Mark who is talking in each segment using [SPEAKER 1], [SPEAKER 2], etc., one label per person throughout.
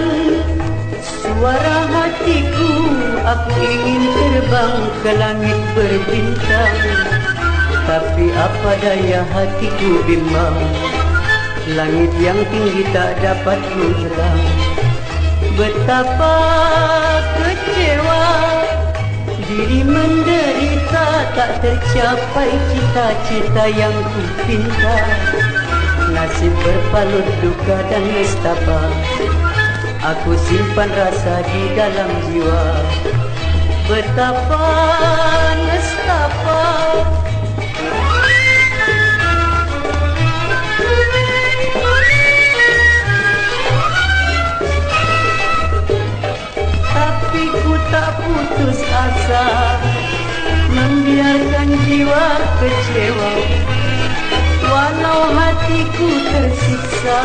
[SPEAKER 1] terbang Suara hatiku aku ingin terbang ke langit berbintang. Tapi apa daya hatiku bimbang? Langit yang tinggi tak dapat ku terang Betapa kecewa Diri menderita tak tercapai cita-cita yang ku pinta. Nasib berpalut duka dan nestapa. Aku simpan rasa di dalam jiwa. Betapa nestapa. Tapi ku tak putus asa. Membiarkan jiwa kecewa. Walau hatiku tersiksa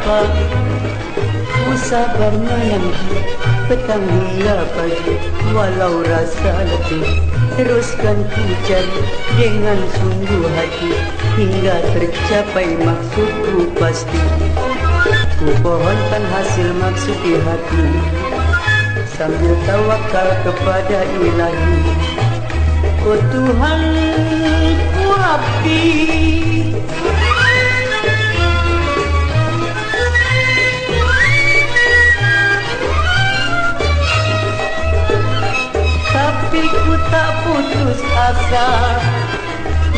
[SPEAKER 1] mengapa Ku sabar menanti petang hingga pagi. Walau rasa letih Teruskan ku cari dengan sungguh hati. Hingga tercapai maksudku pasti. Ku pohonkan hasil maksud di hati. Sambil tawakal kepada ilahi. Oh Tuhan ku abdi putus asa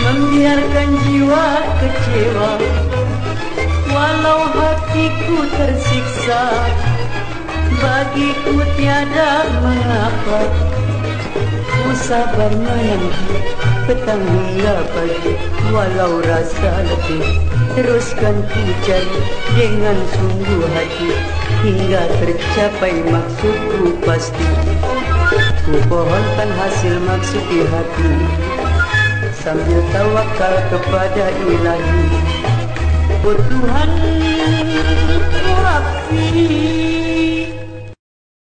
[SPEAKER 1] Membiarkan jiwa kecewa. Walau hatiku tersiksa Bagiku tiada mengapa. Ku sabar menanti petang hingga pagi Walau rasa letih. Teruskan ku cari dengan sungguh hati Hingga tercapai maksudku pasti Ku pohonkan hasil maksud di hati. Sambil tawakal kepada ilahi. Oh Tuhan, abdi